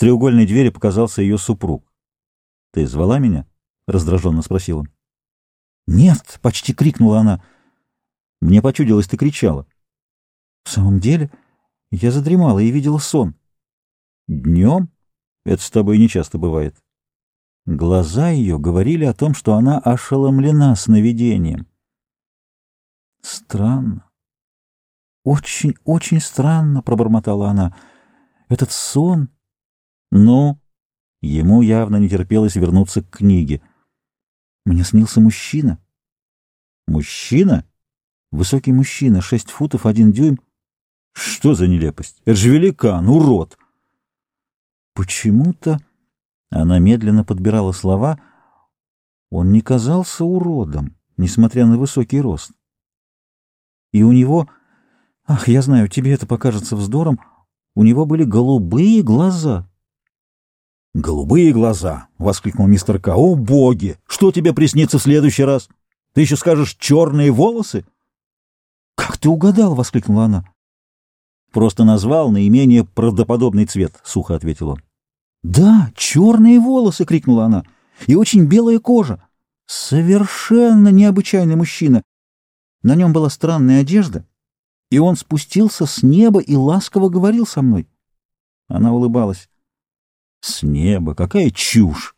треугольной двери показался ее супруг. — Ты звала меня? — раздраженно спросил он. — Нет, — почти крикнула она. — Мне почудилось, ты кричала. — В самом деле, я задремала и видела сон. — Днем? Это с тобой нечасто бывает. Глаза ее говорили о том, что она ошеломлена сновидением. Странно. Очень, очень странно, пробормотала она. Этот сон... Ну, ему явно не терпелось вернуться к книге. Мне снился мужчина. Мужчина? Высокий мужчина, шесть футов, один дюйм. Что за нелепость? Это же великан, урод! Почему-то... Она медленно подбирала слова. Он не казался уродом, несмотря на высокий рост. И у него... Ах, я знаю, тебе это покажется вздором. У него были голубые глаза. «Голубые глаза!» — воскликнул мистер К. «О, боги! Что тебе приснится в следующий раз? Ты еще скажешь черные волосы?» «Как ты угадал?» — воскликнула она. «Просто назвал наименее правдоподобный цвет», — сухо ответил он. «Да, черные волосы!» — крикнула она. «И очень белая кожа! Совершенно необычайный мужчина! На нем была странная одежда, и он спустился с неба и ласково говорил со мной». Она улыбалась. «С неба? Какая чушь!»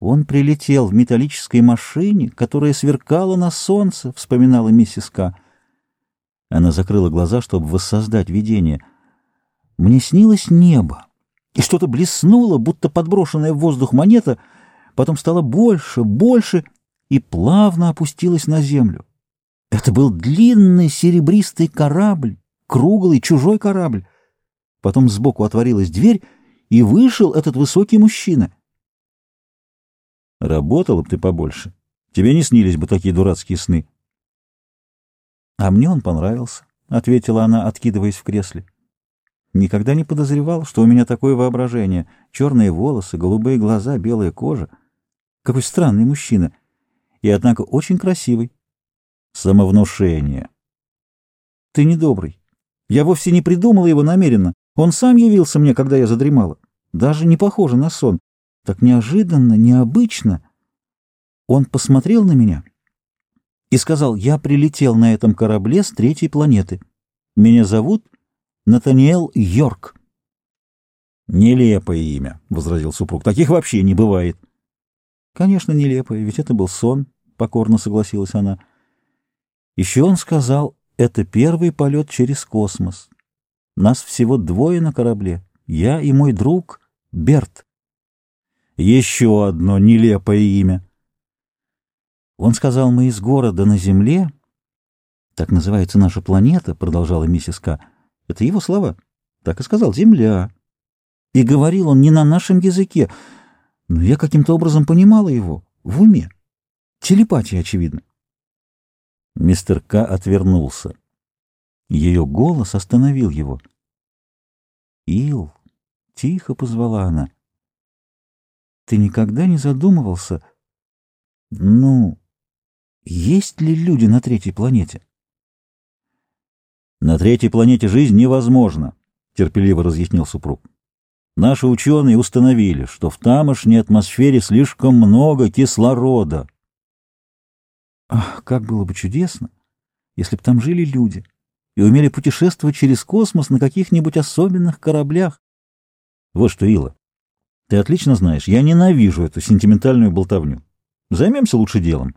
«Он прилетел в металлической машине, которая сверкала на солнце», — вспоминала миссис К. Она закрыла глаза, чтобы воссоздать видение. «Мне снилось небо» и что-то блеснуло, будто подброшенная в воздух монета, потом стало больше, больше и плавно опустилось на землю. Это был длинный серебристый корабль, круглый чужой корабль. Потом сбоку отворилась дверь, и вышел этот высокий мужчина. Работала бы ты побольше. Тебе не снились бы такие дурацкие сны. — А мне он понравился, — ответила она, откидываясь в кресле. Никогда не подозревал, что у меня такое воображение. Черные волосы, голубые глаза, белая кожа. Какой странный мужчина. И, однако, очень красивый. Самовнушение. Ты недобрый. Я вовсе не придумала его намеренно. Он сам явился мне, когда я задремала. Даже не похоже на сон. Так неожиданно, необычно. Он посмотрел на меня и сказал, я прилетел на этом корабле с третьей планеты. Меня зовут Натаниэл Йорк. «Нелепое имя», — возразил супруг. «Таких вообще не бывает». «Конечно, нелепое, ведь это был сон», — покорно согласилась она. Еще он сказал, это первый полет через космос. Нас всего двое на корабле, я и мой друг Берт. Еще одно нелепое имя. Он сказал, мы из города на Земле, так называется наша планета, продолжала миссис К., это его слова. Так и сказал «земля». И говорил он не на нашем языке, но я каким-то образом понимала его, в уме. Телепатия, очевидно. Мистер К. отвернулся. Ее голос остановил его. «Ил!» — тихо позвала она. «Ты никогда не задумывался, ну, есть ли люди на третьей планете?» На третьей планете жизнь невозможна, терпеливо разъяснил супруг. Наши ученые установили, что в тамошней атмосфере слишком много кислорода. Ах, как было бы чудесно, если бы там жили люди и умели путешествовать через космос на каких-нибудь особенных кораблях. Вот что, Ила, ты отлично знаешь, я ненавижу эту сентиментальную болтовню. Займемся лучше делом.